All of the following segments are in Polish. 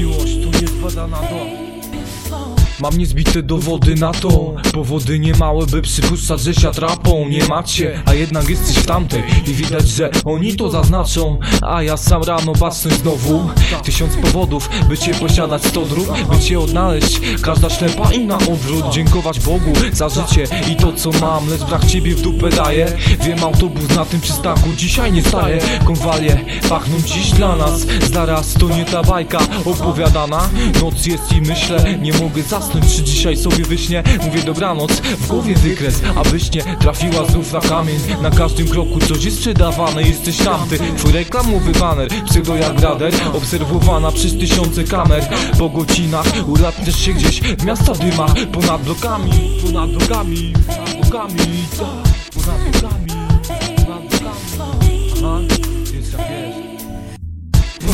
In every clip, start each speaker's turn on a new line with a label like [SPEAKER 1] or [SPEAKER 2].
[SPEAKER 1] Miłość to jest badana do Mam niezbite dowody na to. Powody niemałe, by przypuszczać, że się trapą Nie macie, a jednak jesteś w tamtej I widać, że oni to zaznaczą. A ja sam rano baczny znowu. Tysiąc powodów, by cię posiadać sto dróg By cię odnaleźć, każda ślepa inna odwrót. Dziękować Bogu za życie i to co mam. Lecz brak ciebie w dupę daje. Wiem, autobus na tym przystanku dzisiaj nie staje. Konwalie pachną dziś dla nas. Zaraz to nie ta bajka opowiadana. Noc jest i myślę, nie mogę zasnąć Czy dzisiaj sobie wyśnie, mówię dobranoc W głowie wykres, abyś nie trafiła znów na kamień. Na każdym kroku coś jest sprzedawane Jesteś tamty, twój reklamowy baner Pseudo jak rader, obserwowana przez tysiące kamer. Po godzinach ulatniesz się gdzieś w miasta dymach Ponad blokami, ponad blokami, ponad blokami tak,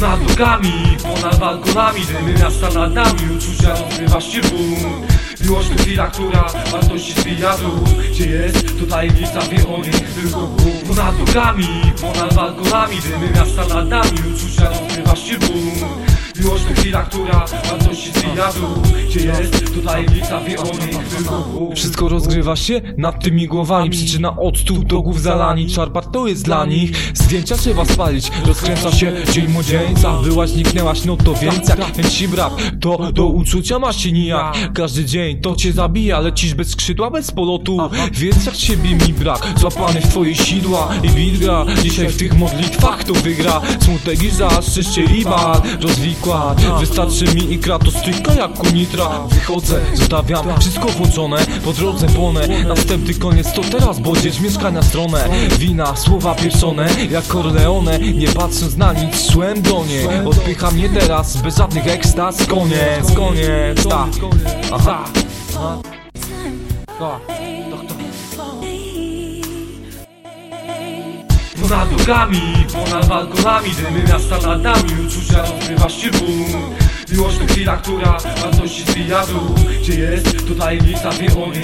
[SPEAKER 1] Ponad drogami, ponad balkonami Dymy miasta nad nami, uczucia rozgrywasz się boom Miłość to chwila, która wartości zbija dół Gdzie jest, to tajemnica wie o niej tylko Bóg. Ponad drogami, ponad balkonami Dymy miasta nad nami, uczucia rozgrywasz się boom Miłość to chwila, która Gdzie jest, tajemnica Wszystko rozgrywa się nad tymi głowami. Przyczyna od stóp do głów zalani. Czarpat to jest dla nich. Zdjęcia trzeba spalić. Rozkręca się dzień młodzieńca. Byłaś, zniknęłaś, no to więc jak ten ci brak To do uczucia masz się nijak. Każdy dzień to cię zabija Lecisz bez skrzydła, bez polotu. Więc jak ciebie mi brak? Złapany w twoje sidła i widra Dzisiaj w tych modlitwach to wygra. Smutek i żal, szczęście i bal Rozwikład Wystarczy mi i kratos tylko jak kunitra Wychodzę, zostawiam wszystko włączone Po drodze płonę Następny koniec to teraz bodzieć mieszkania stronę. Wina, słowa pieprzone jak Corleone. Nie patrząc na nic, szłem do niej. Odpycha mnie teraz bez żadnych ekstaz. Koniec, koniec, tak Aha, aha Tak, Ponad drogami, ponad balkonami Dymy miasta nad nami, uczucia rozgrywasz się boom Miłość to chwila, która wartości zbija dół Gdzie jest, to tajemnica wie o niej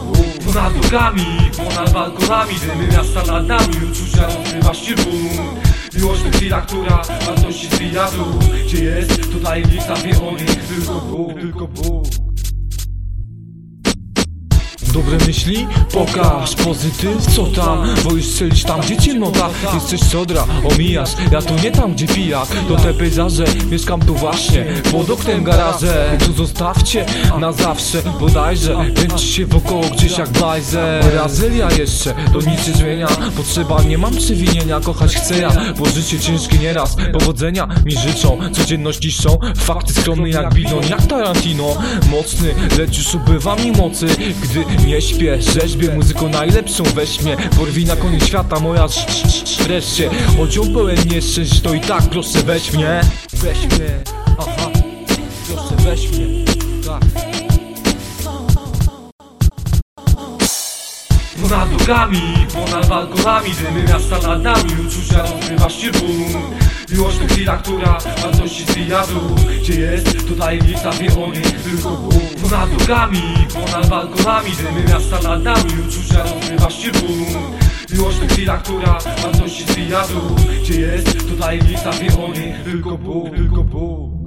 [SPEAKER 1] Bóg. Ponad drogami, ponad balkonami Dymy miasta nad nami, uczucia rozgrywasz się boom Miłość to chwila, która wartości zbija dół Gdzie jest, to tajemnica niej tylko Bóg, tylko Bóg Dobre myśli? Pokaż pozytyw, co tam? Wolisz strzelić tam, gdzie ciemnota. Jesteś sodra, omijasz. Ja tu nie tam, gdzie pijak. To te pejzaże, mieszkam tu właśnie Pod oknem garaże Tu zostawcie na zawsze Bodajże, kręci się wokoło gdzieś jak bajzer. Brazylia jeszcze, to nic nie zmienia. Potrzeba, nie mam przewinienia Kochać chcę ja, bo życie ciężkie nieraz. Powodzenia mi życzą, codzienność niszczą Fakty skromne jak Bidon, jak Tarantino. Mocny, lecz już ubywa mi mocy Gdy nie śpię, rzeźbię muzyką najlepszą weź mnie Porwij na koniec świata moja sz- sz- sz- wreszcie. Ją pełen nieszczęść to i tak proszę weź mnie. Weź mnie, aha. Proszę weź mnie, tak. Ponad drogami, ponad balkonami Dymy miasta nad nami, uczucia rozgrywasz się boom Miłość to chwila, która wartości zbija dół Gdzie jest, to tajemnica wie o niej tylko Bóg Ponad drogami, ponad balkonami Dymy miasta nad nami, uczucia rozgrywasz się boom Miłość to chwila, która wartości zbija dół Gdzie jest, to tajemnica wie o niej tylko Bóg, tylko Bóg